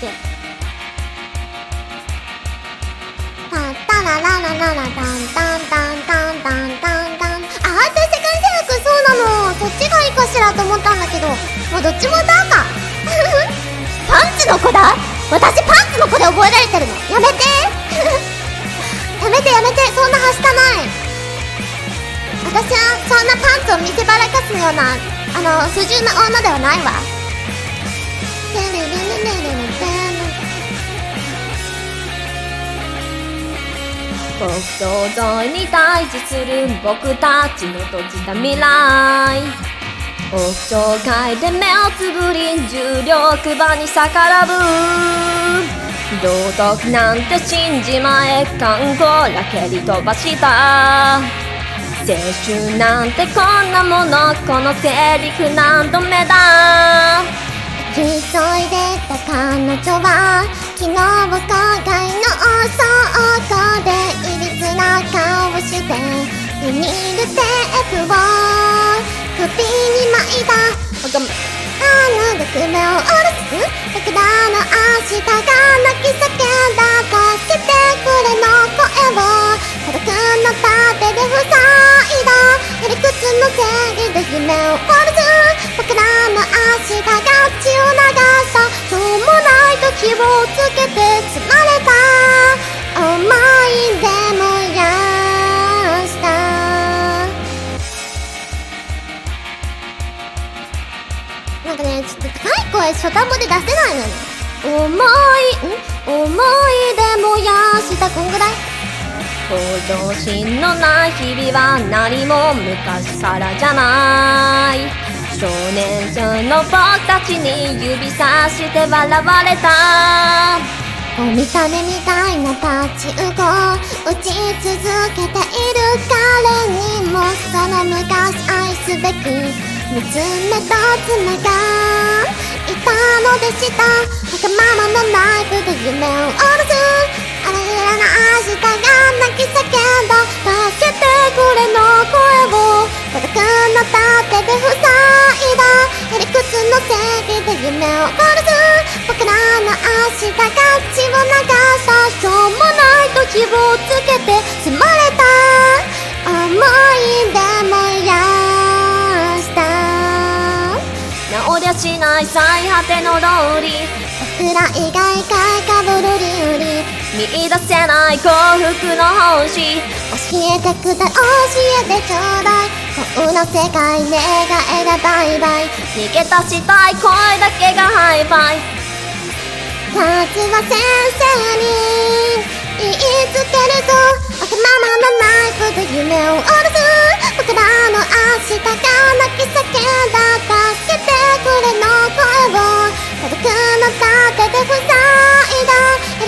け。タッタラララララタンタンタンタンタンタンタン。あーセカンシェルクそうなの。そっちがいいかしらと思ったんだけど。もうどっちも歌うかパンツの子だ。私パンツの子で覚えられてるの。やめて。やめてやめて。そんなはしたない。私はそんなパンツを見せばらかすようなあの不純な女ではないわ。国境沿いに対峙する僕たちの閉じた未来。屋上階で目をつぶり重力場に逆らう道徳なんて信じまえ観光ら蹴り飛ばした。青春なんてこんなものこのセリフ何度目だ。急いでた彼女は昨日郊外の倉庫でな顔をしてビニールテープを首に巻いた。おがあの学名を下ろす。高い声初単語で出せないのよね思いん思い出燃やしたこんぐらい。向上心のない日々は何も昔からじゃない。少年少の僕たちに指さして笑われた。お見た目みたいな立ち動打ち続けている彼にもその昔愛すべく見つめと妻が。たのでした。わがままのライブで夢を下ろす。あらゆるな明日が泣き叫んだ。助けてくれの声を。孤独の盾で塞いだへりくつの正義で夢を。殺す僕らの明日が血を流した。しょうもない時をつけて。積まない最果ての通り。僕ら以外かかぶる理由に。見出せない幸福の星。教えてくだ教えてちょうだい。こんな世界願えがバイバイ逃げ出したい声だけがハイファイ。夏は先生に言いつけるぞ。わがままのナイフで夢を